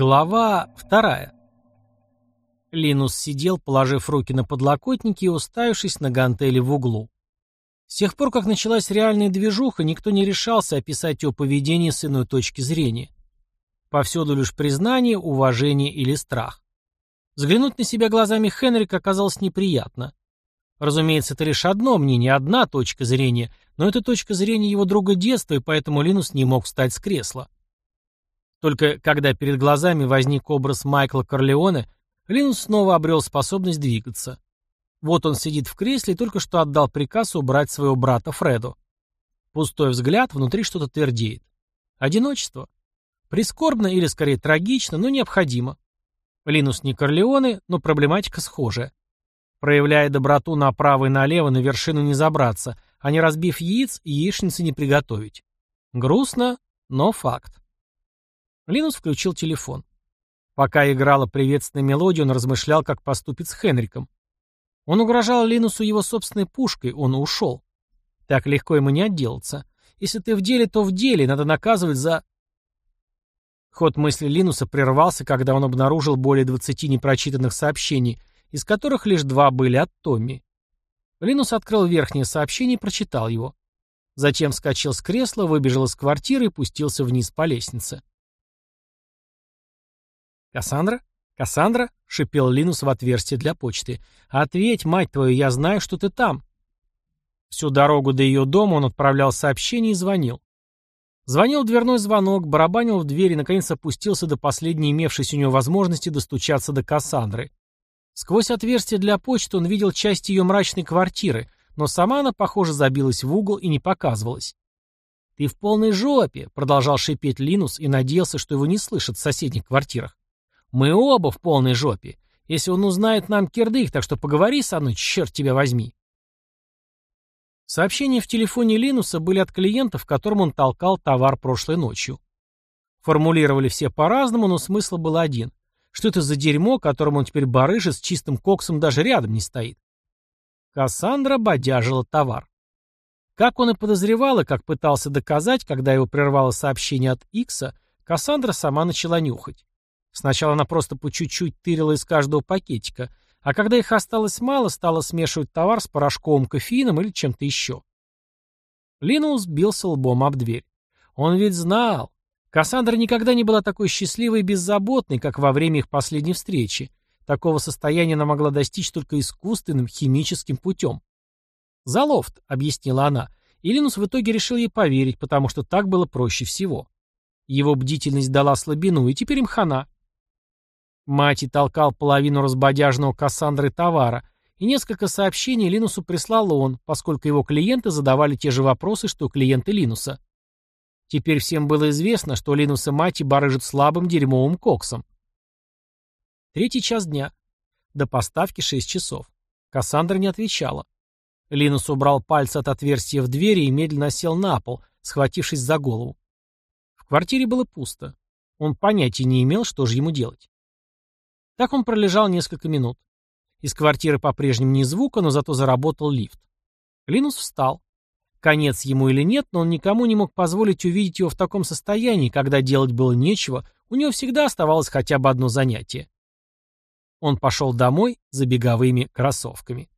Глава вторая. Линус сидел, положив руки на подлокотники и уставившись на гантели в углу. С тех пор, как началась реальная движуха, никто не решался описать его поведение с иной точки зрения. Повсюду лишь признание, уважение или страх. Взглянуть на себя глазами Хенрика оказалось неприятно. Разумеется, это лишь одно мнение, одна точка зрения, но это точка зрения его друга детства, и поэтому Линус не мог встать с кресла. Только когда перед глазами возник образ Майкла Корлеоне, Линус снова обрел способность двигаться. Вот он сидит в кресле и только что отдал приказ убрать своего брата Фреду. Пустой взгляд, внутри что-то твердеет. Одиночество. Прискорбно или скорее трагично, но необходимо. Линус не Корлеоне, но проблематика схожая. Проявляя доброту направо и налево, на вершину не забраться, а не разбив яиц, яичницы не приготовить. Грустно, но факт. Линус включил телефон. Пока играла приветственная мелодия, он размышлял, как поступит с Хенриком. Он угрожал Линусу его собственной пушкой, он ушел. Так легко ему не отделаться. Если ты в деле, то в деле, надо наказывать за... Ход мысли Линуса прервался, когда он обнаружил более 20 непрочитанных сообщений, из которых лишь два были от Томми. Линус открыл верхнее сообщение и прочитал его. Затем вскочил с кресла, выбежал из квартиры и пустился вниз по лестнице. «Кассандра? Кассандра?» — шипел Линус в отверстие для почты. «Ответь, мать твою, я знаю, что ты там». Всю дорогу до ее дома он отправлял сообщения и звонил. Звонил дверной звонок, барабанил в дверь и, наконец, опустился до последней имевшейся у него возможности достучаться до Кассандры. Сквозь отверстие для почты он видел часть ее мрачной квартиры, но сама она, похоже, забилась в угол и не показывалась. «Ты в полной жопе», — продолжал шипеть Линус и надеялся, что его не слышат в соседних квартирах. Мы оба в полной жопе. Если он узнает нам кирдык, так что поговори со мной, черт тебя возьми. Сообщения в телефоне Линуса были от клиентов, которым он толкал товар прошлой ночью. Формулировали все по-разному, но смысл был один. Что это за дерьмо, которым он теперь барыжит, с чистым коксом даже рядом не стоит? Кассандра бодяжила товар. Как он и подозревал, и как пытался доказать, когда его прервало сообщение от Икса, Кассандра сама начала нюхать. Сначала она просто по чуть-чуть тырила из каждого пакетика, а когда их осталось мало, стала смешивать товар с порошковым кофеином или чем-то еще. Линус бился лбом об дверь. Он ведь знал. Кассандра никогда не была такой счастливой и беззаботной, как во время их последней встречи. Такого состояния она могла достичь только искусственным химическим путем. «Залофт», — объяснила она, и Линус в итоге решил ей поверить, потому что так было проще всего. Его бдительность дала слабину, и теперь им хана. Мати толкал половину разбодяжного Кассандры товара, и несколько сообщений Линусу прислал он, поскольку его клиенты задавали те же вопросы, что клиенты Линуса. Теперь всем было известно, что Линус и Мати барыжат слабым дерьмовым коксом. Третий час дня. До поставки шесть часов. Кассандра не отвечала. Линус убрал пальцы от отверстия в двери и медленно сел на пол, схватившись за голову. В квартире было пусто. Он понятия не имел, что же ему делать. Так он пролежал несколько минут. Из квартиры по-прежнему ни звука, но зато заработал лифт. Линус встал. Конец ему или нет, но он никому не мог позволить увидеть его в таком состоянии, когда делать было нечего, у него всегда оставалось хотя бы одно занятие. Он пошел домой за беговыми кроссовками.